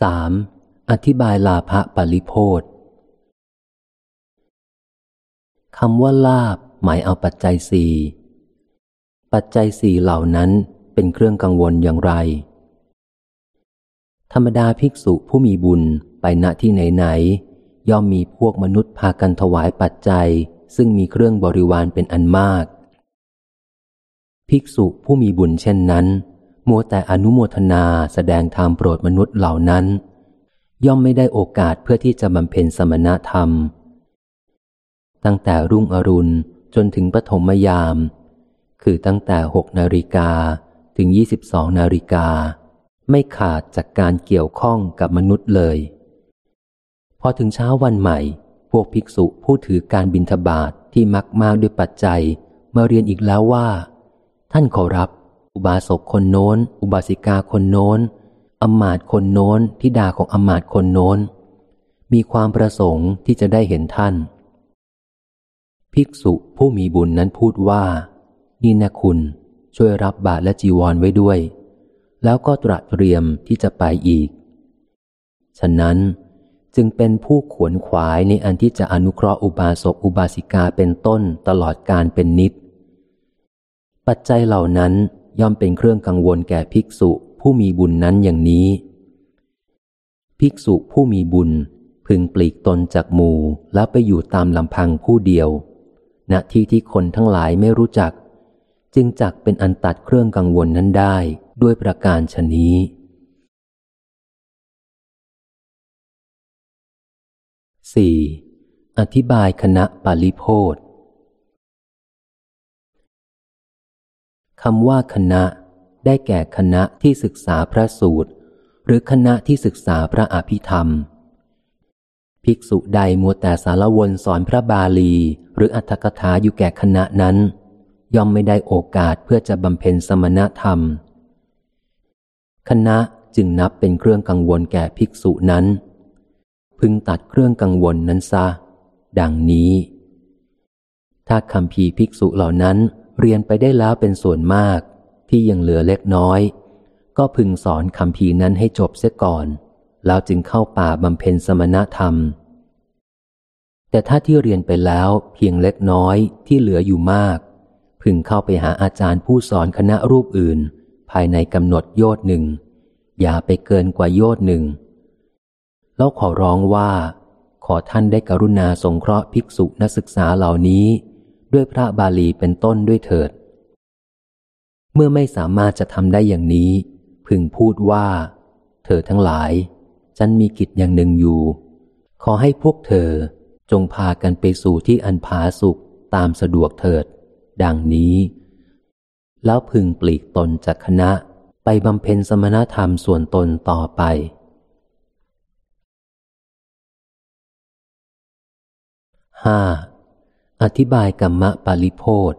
สามอธิบายลาภะปริโพธคำว่าลาบหมายเอาปัจจัยสี่ปัจจัยสี่เหล่านั้นเป็นเครื่องกังวลอย่างไร ธรรมดาภิกษุผู้มีบุญไปณที่ไหนๆย่อมมีพวกมนุษย์พากันถวายปัจจัย ซึ่งมีเครื่องบริวารเป็นอันมาก ภิกษุผู้มีบุญเช่นนั้น มัวแต่อนุโมทนาแสดงธรรมโปรดมนุษย์เหล่านั้น ย่อมไม่ได้โอกาสเพื่อที่จะบำเพ็ญสมณธรรม ตั้งแต่รุ่งอรุณจนถึงปฐมยาม คือตั้งแต่หกนาฬิกาถึงยี่สิบสองนาฬิกา ไม่ขาดจากการเกี่ยวข้องกับมนุษย์เลย พอถึงเช้าวันใหม่ พวกภิกษุผู้ถือการบินทบาทที่มักมากด้วยปัจจัย มาเรียนอีกแล้วว่า ท่านขอรับ อุบาสกคนโน้น อุบาสิกาคนโน้นอมาตคนโน้นทิดาของอมาตคนโน้น มีความประสงค์ที่จะได้เห็นท่าน ภิกษุผู้มีบุญนั้นพูดว่า นี่นะคุณ ช่วยรับบาตรและจีวรไว้ด้วย แล้วก็ตระเตรียมที่จะไปอีก ฉะนั้นจึงเป็นผู้ขวนขวายในอันที่จะอนุเคราะห์อุบาสกอุบาสิกาเป็นต้นตลอดการเป็นนิด ปัจจัยเหล่านั้น ย่อมเป็นเครื่องกังวลแก่ภิกษุผู้มีบุญนั้นอย่างนี้ ภิกษุผู้มีบุญพึงปลีกตนจากหมู่แล้วไปอยู่ตามลำพังผู้เดียว ณที่ที่คนทั้งหลายไม่รู้จัก จึงจักเป็นอันตัดเครื่องกังวลนั้นได้ด้วยประการชนี้ 4. อธิบายคณะปาลิโพธ คำว่าคณะ ได้แก่คณะที่ศึกษาพระสูตร หรือคณะที่ศึกษาพระอภิธรรม ภิกษุใดมัวแต่สารวนสอนพระบาลี หรืออัตถกถาอยู่แก่คณะนั้น ย่อมไม่ได้โอกาสเพื่อจะบำเพ็ญสมณธรรม คณะจึงนับเป็นเครื่องกังวลแก่ภิกษุนั้น พึงตัดเครื่องกังวลนั้นซะ ดังนี้ ถ้าคำพีภิกษุเหล่านั้น เรียนไปได้แล้วเป็นส่วนมาก ที่ยังเหลือเล็กน้อย ก็พึงสอนคำพีนั้นให้จบเสียก่อน แล้วจึงเข้าป่าบำเพ็ญสมณธรรม แต่ถ้าที่เรียนไปแล้วเพียงเล็กน้อยที่เหลืออยู่มาก พึงเข้าไปหาอาจารย์ผู้สอนคณะรูปอื่น ภายในกำหนดโยดหนึ่ง อย่าไปเกินกว่าโยดหนึ่ง แล้วขอร้องว่า ขอท่านได้กรุณาสงเคราะห์ภิกษุนักศึกษาเหล่านี้ ด้วยพระบาลีเป็นต้นด้วยเถิด เมื่อไม่สามารถจะทำได้อย่างนี้ พึงพูดว่า เธอทั้งหลาย ฉันมีกิจอย่างหนึ่งอยู่ ขอให้พวกเธอจงพากันไปสู่ที่อันผาสุขตามสะดวกเถิด ดังนี้ แล้วพึงปลีกตนจากคณะไปบำเพ็ญสมณธรรมส่วนตนต่อไปห้า อธิบายกรรมะปาลิโพธ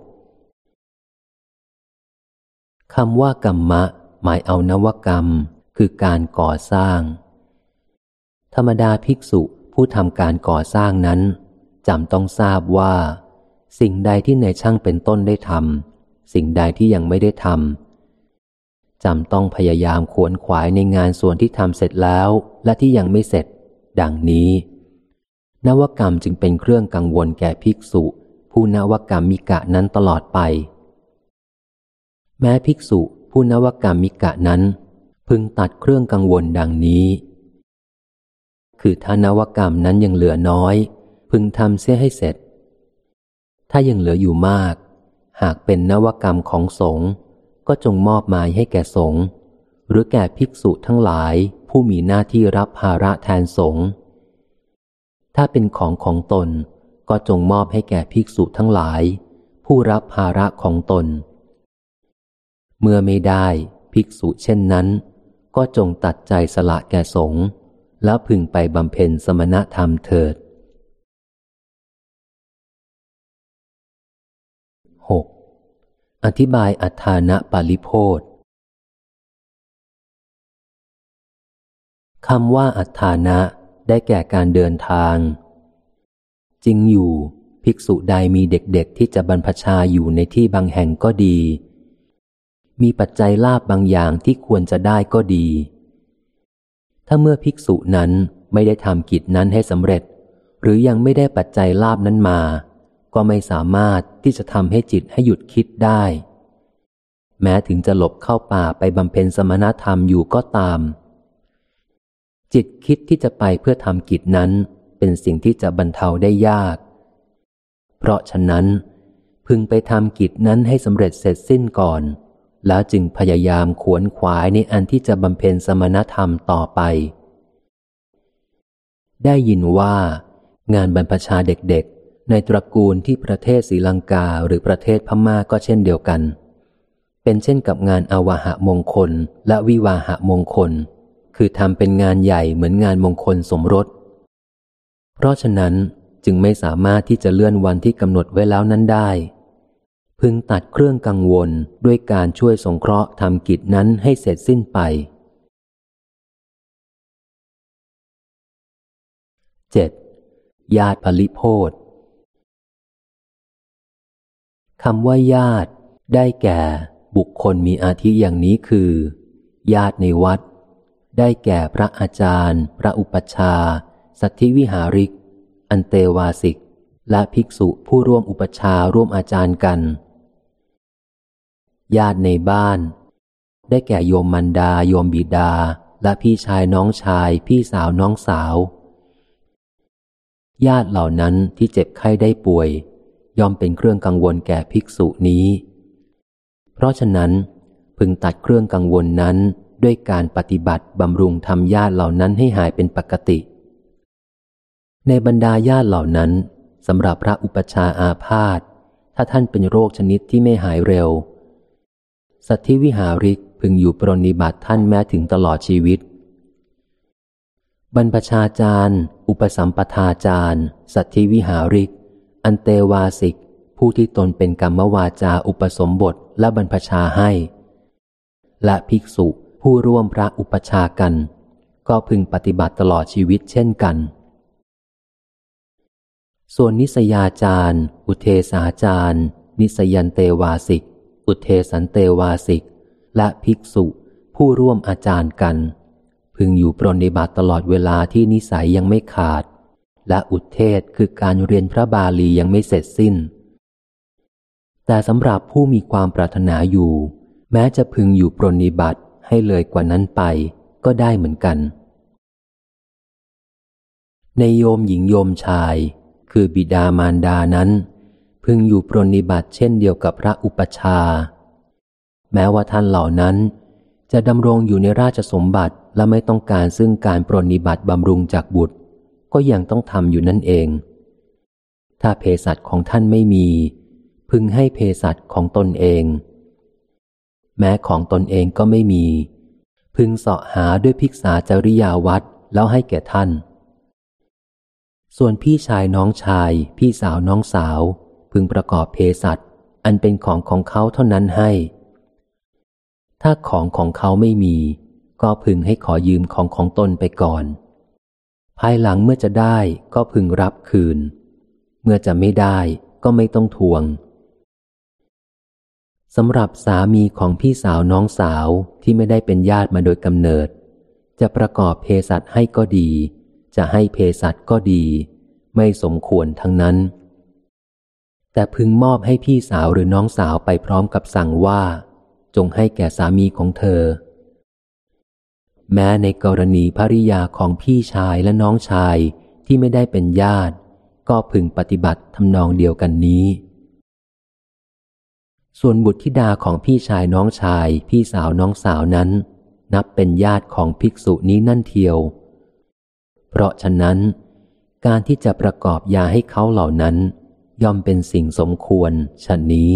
คำว่ากรรมะ หมายเอานวกรรม คือการก่อสร้าง ธรรมดาภิกษุผู้ทำการก่อสร้างนั้นจำต้องทราบว่า สิ่งใดที่ในช่างเป็นต้นได้ทำสิ่งใดที่ยังไม่ได้ทำจำต้องพยายามขวนขวายในงานส่วนที่ทำเสร็จแล้ว และที่ยังไม่เสร็จ ดังนี้ นวกรรมจึงเป็นเครื่องกังวลแก่ภิกษุ ผู้นวกรรมมิกะนั้นตลอดไป แม้ภิกษุผู้นวกรรมมิกะนั้น พึงตัดเครื่องกังวลดังนี้ คือถ้านวกรรมนั้นยังเหลือน้อย พึงทำเสียให้เสร็จ ถ้ายังเหลืออยู่มาก หากเป็นนวกรรมของสงฆ์ก็จงมอบหมายให้แก่สงฆ์หรือแก่ภิกษุทั้งหลายผู้มีหน้าที่รับภาระแทนสงฆ์ ถ้าเป็นของของตน ก็จงมอบให้แก่ภิกษุทั้งหลาย ผู้รับภาระของตน เมื่อไม่ได้ภิกษุเช่นนั้น ก็จงตัดใจสละแก่สงฆ์แล้วพึงไปบำเพ็ญสมณธรรมเถิด 6. อธิบายอัฏฐานะปาลิโพธคำว่าอัฏฐานะ ได้แก่การเดินทาง จริงอยู่ ภิกษุใดมีเด็กๆ ที่จะบรรพชาอยู่ในที่บางแห่งก็ดี มีปัจจัยลาบบางอย่างที่ควรจะได้ก็ดี ถ้าเมื่อภิกษุนั้นไม่ได้ทำกิจนั้นให้สำเร็จ หรือยังไม่ได้ปัจจัยลาบนั้นมา ก็ไม่สามารถที่จะทำให้จิตให้หยุดคิดได้ แม้ถึงจะหลบเข้าป่าไปบำเพ็ญสมณธรรมอยู่ก็ตาม จิตคิดที่จะไปเพื่อทำกิจนั้น เป็นสิ่งที่จะบรรเทาได้ยาก เพราะฉะนั้น พึงไปทำกิจนั้นให้สำเร็จเสร็จสิ้นก่อน แล้วจึงพยายามขวนขวายในอันที่จะบำเพ็ญสมณธรรมต่อไป ได้ยินว่า งานบรรพชาเด็กๆ ในตระกูลที่ประเทศศรีลังกาหรือประเทศพม่าก็เช่นเดียวกัน เป็นเช่นกับงานอาวหะมงคลและวิวาหะมงคล คือทำเป็นงานใหญ่เหมือนงานมงคลสมรส เพราะฉะนั้นจึงไม่สามารถที่จะเลื่อนวันที่กำหนดไว้แล้วนั้นได้ พึงตัดเครื่องกังวลด้วยการช่วยสงเคราะห์ทำกิจนั้นให้เสร็จสิ้นไป 7. ญาติผลิโพธคำว่าญาติได้แก่บุคคลมีอาทิอย่างนี้คือ ญาติในวัด ได้แก่พระอาจารย์ พระอุปัชฌาย์สัทธิวิหาริก อันเตวาสิก และภิกษุผู้ร่วมอุปชาร่วมอาจารย์กัน ญาติในบ้าน ได้แก่โยมมันดาโยมบิดา และพี่ชายน้องชาย พี่สาวน้องสาว ญาติเหล่านั้นที่เจ็บไข้ได้ป่วย ย่อมเป็นเครื่องกังวลแก่ภิกษุนี้ เพราะฉะนั้นพึงตัดเครื่องกังวลนั้น ด้วยการปฏิบัติบำรุงทำญาติเหล่านั้นให้หายเป็นปกติ ในบรรดาญาติเหล่านั้นสำหรับพระอุปชาอาพาธถ้าท่านเป็นโรคชนิดที่ไม่หายเร็ว สัตธิวิหาริกพึงอยู่ปรนิบัติท่านแม้ถึงตลอดชีวิต บรรพชาจารย์ อุปสัมปทาจารย์ สัตธิวิหาริก อันเตวาสิก ผู้ที่ตนเป็นกรรมวาจาอุปสมบทและบรรพชาให้ และภิกษุ ผู้ร่วมพระอุปชากัน ก็พึงปฏิบัติตลอดชีวิตเช่นกัน ส่วนนิสยาจารย์ อุเทสาจารย์ นิสยันเตวาสิก อุเทสันเตวาสิก และภิกษุผู้ร่วมอาจารย์กัน พึงอยู่ปรนิบัติตลอดเวลาที่นิสัยยังไม่ขาด และอุเทศคือการเรียนพระบาลียังไม่เสร็จสิ้น แต่สำหรับผู้มีความปรารถนาอยู่ แม้จะพึงอยู่ปรนิบัติ ให้เลยกว่านั้นไปก็ได้เหมือนกัน ในโยมหญิงโยมชาย คือบิดามารดานั้น พึงอยู่ปรนิบัติเช่นเดียวกับพระอุปชา แม้ว่าท่านเหล่านั้น จะดำรงอยู่ในราชสมบัติและไม่ต้องการซึ่งการปรนิบัติบำรุงจากบุตร ก็ยังต้องทำอยู่นั่นเอง ถ้าเภสัชของท่านไม่มี พึงให้เภสัชของตนเอง แม้ของตนเองก็ไม่มี พึงเสาะหาด้วยภิกษาจริยาวัดแล้วให้แก่ท่าน ส่วนพี่ชายน้องชาย พี่สาวน้องสาว พึงประกอบเพสัตอันเป็นของของเขาเท่านั้นให้ ถ้าของของเขาไม่มี ก็พึงให้ขอยืมของของตนไปก่อน ภายหลังเมื่อจะได้ก็พึงรับคืน เมื่อจะไม่ได้ก็ไม่ต้องทวง สำหรับสามีของพี่สาวน้องสาวที่ไม่ได้เป็นญาติมาโดยกำเนิด จะประกอบเพสัตให้ก็ดี จะให้เพสัตก็ดี ไม่สมควรทั้งนั้น แต่พึงมอบให้พี่สาวหรือน้องสาวไปพร้อมกับสั่งว่า จงให้แก่สามีของเธอ แม้ในกรณีภริยาของพี่ชายและน้องชายที่ไม่ได้เป็นญาติ ก็พึงปฏิบัติทำนองเดียวกันนี้ ส่วนบุตรธิดาของพี่ชายน้องชาย พี่สาวน้องสาวนั้น นับเป็นญาติของภิกษุนี้นั่นเทียว เพราะฉะนั้น การที่จะประกอบยาให้เขาเหล่านั้น ย่อมเป็นสิ่งสมควรชนนี้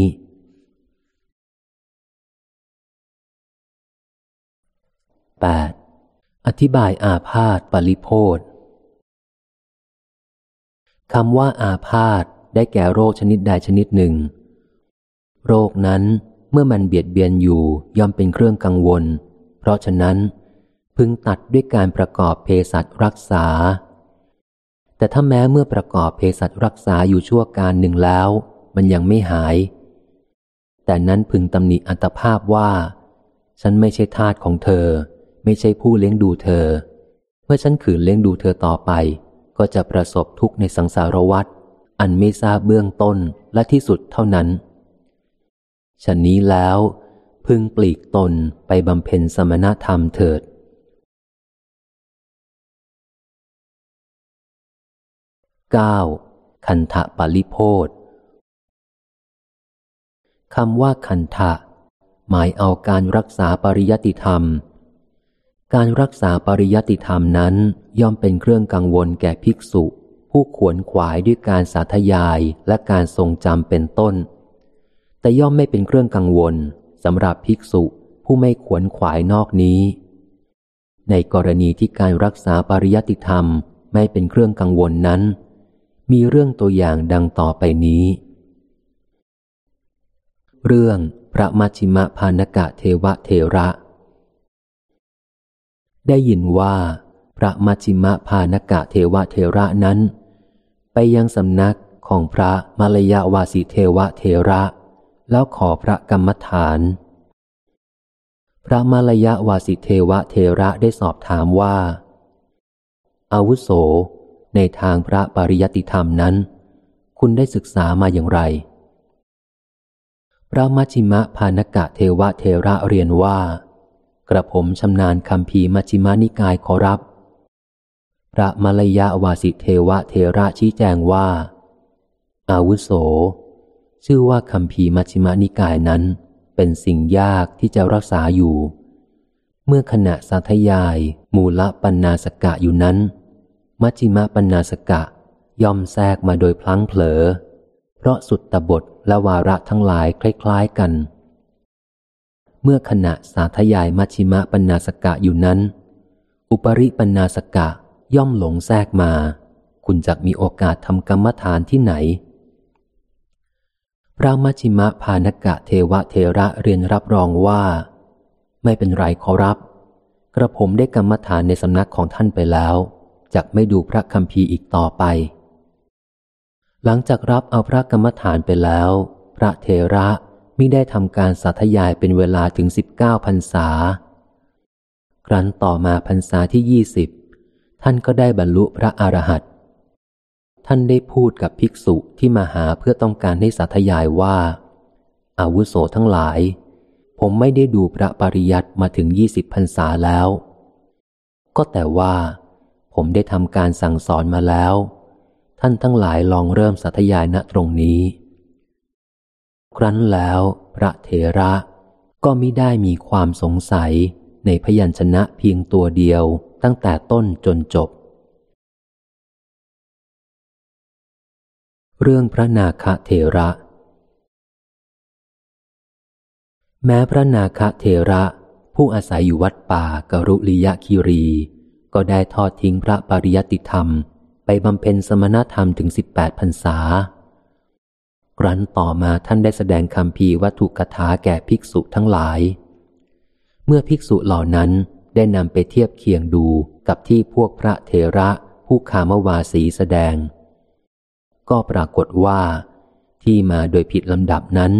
8. อธิบายอาพาธปริโพธคำว่าอาพาธได้แก่โรคชนิดใดชนิดหนึ่ง โรคนั้นเมื่อมันเบียดเบียนอยู่ย่อมเป็นเครื่องกังวล เพราะฉะนั้น พึงตัดด้วยการประกอบเภสัชรักษา แต่ถ้าแม้เมื่อประกอบเภสัชรักษาอยู่ชั่วการหนึ่งแล้ว มันยังไม่หาย แต่นั้นพึงตำหนิอัตภาพว่า ฉันไม่ใช่ทาสของเธอ ไม่ใช่ผู้เลี้ยงดูเธอ เมื่อฉันขืนเลี้ยงดูเธอต่อไป ก็จะประสบทุกข์ในสังสารวัฏอันไม่ทราบเบื้องต้นและที่สุดเท่านั้น ฉันนี้แล้ว พึงปลีกตนไปบำเพ็ญสมณธรรมเถิด 9. คันธะปริโพธคำว่าคันธะหมายเอาการรักษาปริยติธรรม การรักษาปริยติธรรมนั้นย่อมเป็นเครื่องกังวลแก่ภิกษุ ผู้ขวนขวายด้วยการสาธยายและการทรงจำเป็นต้น แต่ย่อมไม่เป็นเครื่องกังวลสำหรับภิกษุผู้ไม่ขวนขวายนอกนี้ ในกรณีที่การรักษาปริยติธรรมไม่เป็นเครื่องกังวลนั้น มีเรื่องตัวอย่างดังต่อไปนี้ เรื่องพระมัชิมพานกะเทวเทระ ได้ยินว่า พระมัชิมพานกะเทวเทระนั้น ไปยังสำนักของพระมลยาวาสิเทวเทระ แล้วขอพระกรรมฐาน พระมลยาวาสิเทวเทระได้สอบถามว่า อาวุโส ในทางพระปริยติธรรมนั้น คุณได้ศึกษามาอย่างไร พระมัชิมะพานกะเทวเทระเรียนว่า กระผมชำนาญคำพีมัชิมานิกายขอรับ พระมลยาวาสิเทวเทระชี้แจงว่า อาวุโส ชื่อว่าคำพีมัชิมานิกายนั้น เป็นสิ่งยากที่จะรักษาอยู่ เมื่อขณะสาธยาย มูลปัญนาสกะอยู่นั้น มัชิมะปัญนาสกะย่อมแทรกมาโดยพลั้งเผลอ เพราะสุดตบทและวาระทั้งหลายคล้ายๆกัน เมื่อขณะสาธยายมัชิมะปัญนาสกะอยู่นั้น อุปริปัญนาสกะย่อมหลงแทรกมา คุณจะมีโอกาสทำกรรมฐานที่ไหน พระมัชิมะพานกะเทวเทระเรียนรับรองว่า ไม่เป็นไรขอรับ กระผมได้กรรมฐานในสำนักของท่านไปแล้วจะไม่ดูพระคำพีอีกต่อไป หลังจากรับเอาพระกรรมฐานไปแล้ว พระเทระมิได้ทำการสาธยายเป็นเวลาถึงสิบเก้าพรรษา ครั้นต่อมาพรรษาที่ยี่สิบท่านก็ได้บรรลุพระอรหันต์ ท่านได้พูดกับภิกษุที่มาหาเพื่อต้องการให้สาธยายว่า อาวุโสทั้งหลาย ผมไม่ได้ดูพระปริยัติมาถึงยี่สิบพรรษาแล้ว ก็แต่ว่า ผมได้ทำการสั่งสอนมาแล้ว ท่านทั้งหลายลองเริ่มสัทยายณตรงนี้ ครั้นแล้วพระเถระก็มิได้มีความสงสัยในพยัญชนะเพียงตัวเดียวตั้งแต่ต้นจนจบ เรื่องพระนาคเถระ แม้พระนาคเถระ ผู้อาศัยอยู่วัดป่ากรุลิยะคิรี ก็ได้ทอดทิ้งพระปริยติธรรม ไปบำเพ็ญสมณธรรมถึงสิบแปดพรรษา ครั้นต่อมาท่านได้แสดงคำพีวัตถุกถาแก่ภิกษุทั้งหลาย เมื่อภิกษุเหล่านั้นได้นำไปเทียบเคียงดูกับที่พวกพระเทระผู้ขามวาสีแสดง ก็ปรากฏว่า ที่มาโดยผิดลำดับนั้น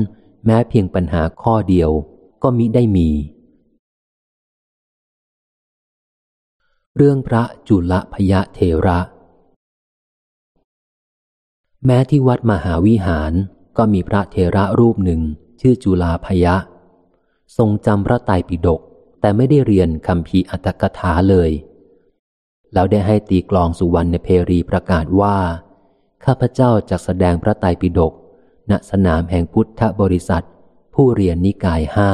แม้เพียงปัญหาข้อเดียวก็มิได้มี เรื่องพระจุลพยะเทระ แม้ที่วัดมหาวิหารก็มีพระเทระรูปหนึ่งชื่อจุลาพยะ ทรงจำพระไตรปิฎกแต่ไม่ได้เรียนคำพีอัตถกถาเลย แล้วได้ให้ตีกลองสุวรรณเพรีประกาศว่า ข้าพเจ้าจะแสดงพระไตรปิฎกณสนามแห่งพุทธบริษัท ผู้เรียนนิกายห้า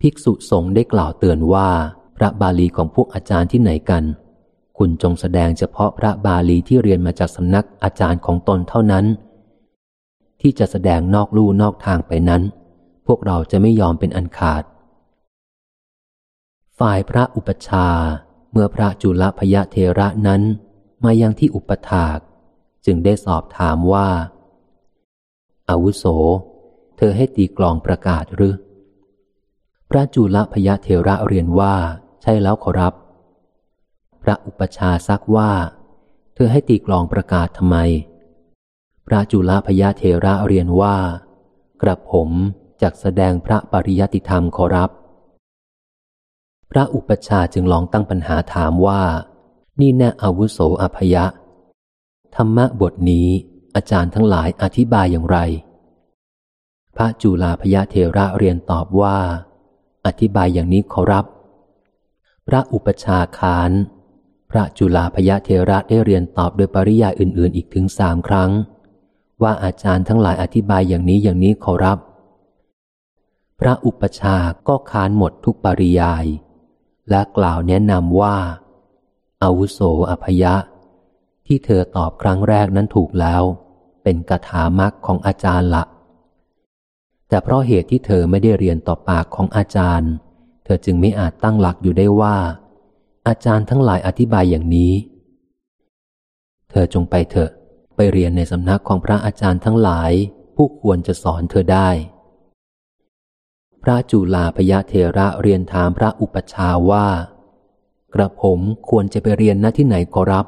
ภิกษุสงฆ์ได้กล่าวเตือนว่าพระบาลีของพวกอาจารย์ที่ไหนกัน คุณจงแสดงเฉพาะพระบาลีที่เรียนมาจากสำนักอาจารย์ของตนเท่านั้น ที่จะแสดงนอกลู่นอกทางไปนั้น พวกเราจะไม่ยอมเป็นอันขาด ฝ่ายพระอุปชาเมื่อพระจุลพยเทระนั้น มายังที่อุปถาก จึงได้สอบถามว่า อาวุโส เธอให้ตีกลองประกาศหรือ พระจุลพยเทระเรียนว่า ใช่แล้วขอรับ พระอุปชาซักว่า เธอให้ตีกลองประกาศทำไม พระจุลพยาเทระเรียนว่า กระผมจักแสดงพระปริยติธรรมขอรับ พระอุปชาจึงลองตั้งปัญหาถามว่า นี่แน่อาวุโสอภยะ ธรรมะบทนี้อาจารย์ทั้งหลายอธิบายอย่างไร พระจุลาพยาเทระเรียนตอบว่า อธิบายอย่างนี้ขอรับ พระอุปชาคาน พระจุลาพยาเทระได้เรียนตอบโดยปริยายอื่น ๆ อีกถึงสามครั้ง ว่าอาจารย์ทั้งหลายอธิบายอย่างนี้อย่างนี้ขอรับ พระอุปชาก็คานหมดทุกปริยาย และกล่าวแนะนำว่า อาวุโสอภยะ ที่เธอตอบครั้งแรกนั้นถูกแล้ว เป็นกถามักของอาจารย์ละแต่เพราะเหตุที่เธอไม่ได้เรียนต่อปากของอาจารย์ เธอจึงไม่อาจตั้งหลักอยู่ได้ว่า อาจารย์ทั้งหลายอธิบายอย่างนี้ เธอจงไปเถอะ ไปเรียนในสำนักของพระอาจารย์ทั้งหลาย ผู้ควรจะสอนเธอได้ พระจุลาพยาเทระเรียนถามพระอุปชาว่า กระผมควรจะไปเรียนณที่ไหนขอรับ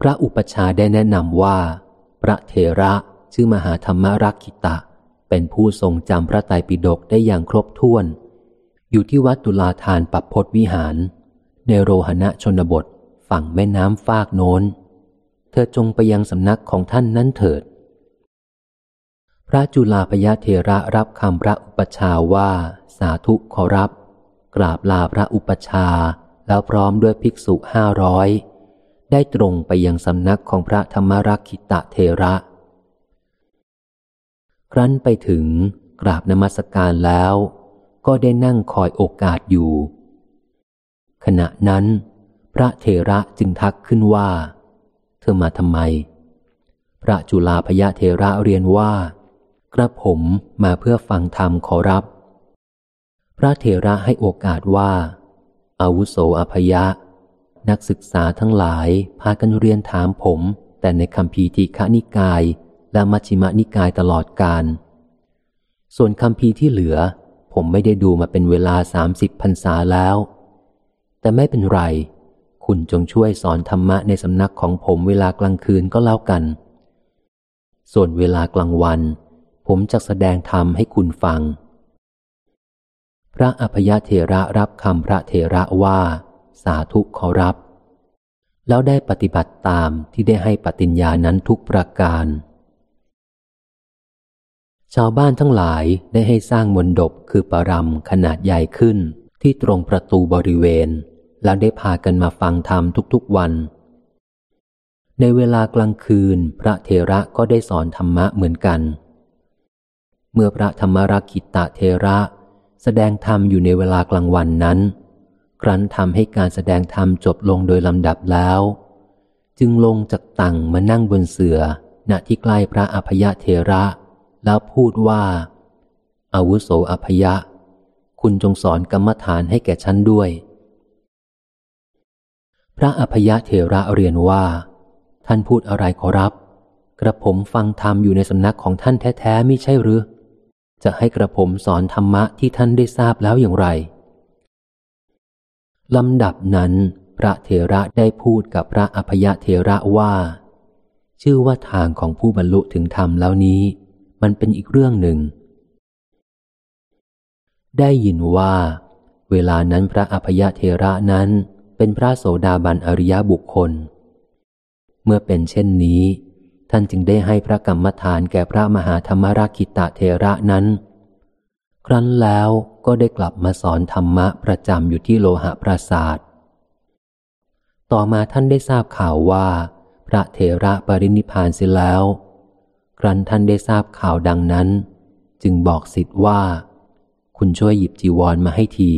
พระอุปชาได้แนะนำว่า พระเทระชื่อมหาธรรมรักขิตะ เป็นผู้ทรงจำพระไตรปิฎกได้อย่างครบถ้วน อยู่ที่วัดตุลาทานปับพศวิหาร ในโรหณะชนบทฝั่งแม่น้ำฟากโน้น เธอจงไปยังสำนักของท่านนั้นเถิด พระจุลาพยาเทระรับคำพระอุปชาว่า สาธุขอรับ กราบลาพระอุปชาแล้วพร้อมด้วยภิกษุห้าร้อยได้ตรงไปยังสำนักของพระธรรมรักขิตะเทระ ครั้นไปถึงกราบนมัสการแล้ว ก็ได้นั่งคอยโอกาสอยู่ ขณะนั้น พระเทระจึงทักขึ้นว่า เธอมาทำไม พระจุลาพยาเทระเรียนว่า กระผมมาเพื่อฟังธรรมขอรับ พระเทระให้โอกาสว่า อาวุโสอภยะ นักศึกษาทั้งหลายพากันเรียนถามผม แต่ในคำพีทีฆนิกาย และมัชฌิมนิกายตลอดการ ส่วนคำพีที่เหลือ ผมไม่ได้ดูมาเป็นเวลาสามสิบพรรษาแล้ว แต่ไม่เป็นไร คุณจงช่วยสอนธรรมะในสำนักของผมเวลากลางคืนก็แล้วกัน ส่วนเวลากลางวัน ผมจะแสดงธรรมให้คุณฟัง พระอภยเทระรับคำพระเทระว่า สาธุขอรับ แล้วได้ปฏิบัติตามที่ได้ให้ปฏิญญานั้นทุกประการ ชาวบ้านทั้งหลายได้ให้สร้างมนดบคือปรำขนาดใหญ่ขึ้นที่ตรงประตูบริเวณ แล้วได้พากันมาฟังธรรมทุกๆวัน ในเวลากลางคืนพระเทระก็ได้สอนธรรมะเหมือนกัน เมื่อพระธรรมรักิตะเทระ แสดงธรรมอยู่ในเวลากลางวันนั้น ครั้นทำให้การแสดงธรรมจบลงโดยลำดับแล้ว จึงลงจากตังมานั่งบนเสือณที่ใกล้พระอภยะเทระ แล้วพูดว่า อาวุโสอภยะ คุณจงสอนกรรมฐานให้แก่ฉันด้วย พระอภยะเถระเรียนว่า ท่านพูดอะไรขอรับ กระผมฟังธรรมอยู่ในสำนักของท่านแท้ๆไม่ใช่หรือ จะให้กระผมสอนธรรมะที่ท่านได้ทราบแล้วอย่างไรลำดับนั้น พระเถระได้พูดกับพระอภยะเถระว่า ชื่อว่าทางของผู้บรรลุถึงธรรมแล้วนี้ มันเป็นอีกเรื่องหนึ่ง ได้ยินว่า เวลานั้นพระอภยเทระนั้นเป็นพระโสดาบันอริยบุคคล เมื่อเป็นเช่นนี้ ท่านจึงได้ให้พระกรรมฐานแก่พระมหาธรรมราคิตะเทระนั้น ครั้นแล้วก็ได้กลับมาสอนธรรมะประจำอยู่ที่โลหะปราศาสตร์ต่อมาท่านได้ทราบข่าวว่า พระเทระปรินิพานเสียแล้ว ครั้นท่านได้ทราบข่าวดังนั้น จึงบอกสิทธิ์ว่า คุณช่วยหยิบจีวรมาให้ที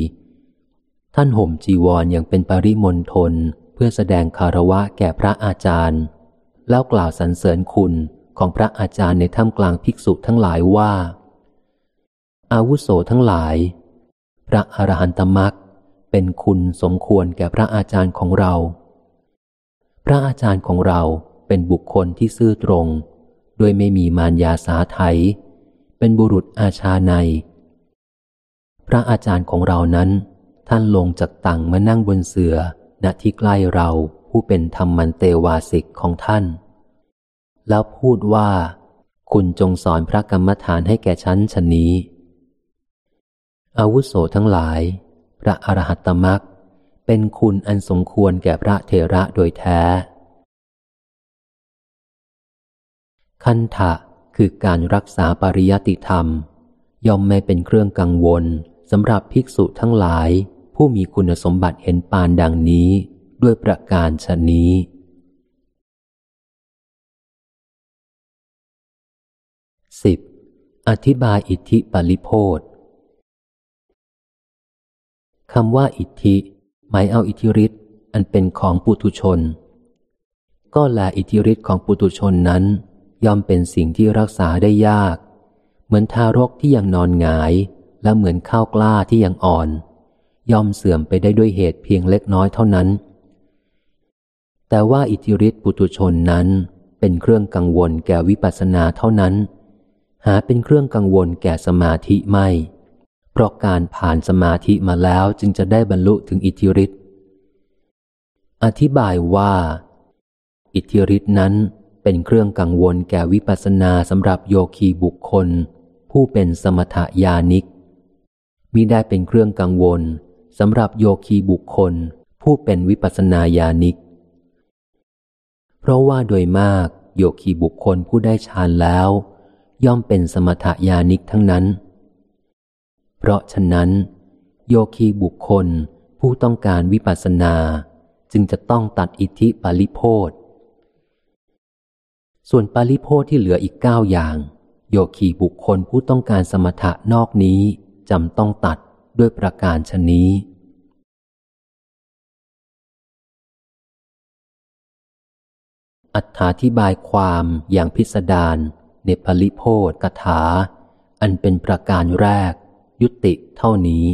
ท่านห่มจีวรอย่างเป็นปริมณฑลเพื่อแสดงคารวะแก่พระอาจารย์ แล้วกล่าวสรรเสริญคุณของพระอาจารย์ในถ้ำกลางภิกษุทั้งหลายว่า อาวุโสทั้งหลาย พระอรหันตมักเป็นคุณสมควรแก่พระอาจารย์ของเรา พระอาจารย์ของเราเป็นบุคคลที่ซื่อตรงด้วยไม่มีมารยาสาไทยเป็นบุรุษอาชาใน พระอาจารย์ของเรานั้น ท่านลงจากตังมานั่งบนเสือณที่ใกล้เราผู้เป็นธรรมันเตวาสิกของท่าน แล้วพูดว่า คุณจงสอนพระกรรมฐานให้แก่ฉันชนนี้ อาวุโสทั้งหลาย พระอรหัตตมักเป็นคุณอันสมควรแก่พระเทระโดยแท้ คันทะคือการรักษาปริยติธรรม ย่อมไม่เป็นเครื่องกังวลสำหรับภิกษุทั้งหลาย ผู้มีคุณสมบัติเห็นปานดังนี้ด้วยประการชนนี้ สิบอธิบายอิทธิปริโพธคำว่าอิทธิ หมายเอาอิทธิฤทธิ์อันเป็นของปุถุชน ก็แลอิทธิฤทธิ์ของปุถุชนนั้น ย่อมเป็นสิ่งที่รักษาได้ยาก เหมือนทารกที่ยังนอนหงาย และเหมือนข้าวกล้าที่ยังอ่อน ย่อมเสื่อมไปได้ด้วยเหตุเพียงเล็กน้อยเท่านั้น แต่ว่าอิทธิฤทธิ์ปุถุชนนั้นเป็นเครื่องกังวลแก่วิปัสสนาเท่านั้น หาเป็นเครื่องกังวลแก่สมาธิไม่ เพราะการผ่านสมาธิมาแล้วจึงจะได้บรรลุถึงอิทธิฤทธิ์อธิบายว่า อิทธิฤทธิ์นั้นเป็นเครื่องกังวลแก่วิปัสสนาสำหรับโยคีบุคคล ผู้เป็นสมถยานิกมิได้เป็นเครื่องกังวลสำหรับโยคีบุคคล ผู้เป็นวิปัสสนาญาณิก เพราะว่าโดยมากโยคีบุคคลผู้ได้ฌานแล้ว ย่อมเป็นสมถยานิกทั้งนั้น เพราะฉะนั้น โยคีบุคคลผู้ต้องการวิปัสสนาจึงจะต้องตัดอิทธิปาลิโพธส่วนปาลิโพธที่เหลืออีกเก้าอย่าง โยคีบุคคลผู้ต้องการสมถะนอกนี้จำต้องตัดด้วยประการชนี้อัถาธิบายความอย่างพิสดาร เนปลิโพธกถา อันเป็นประการแรก ยุติเท่านี้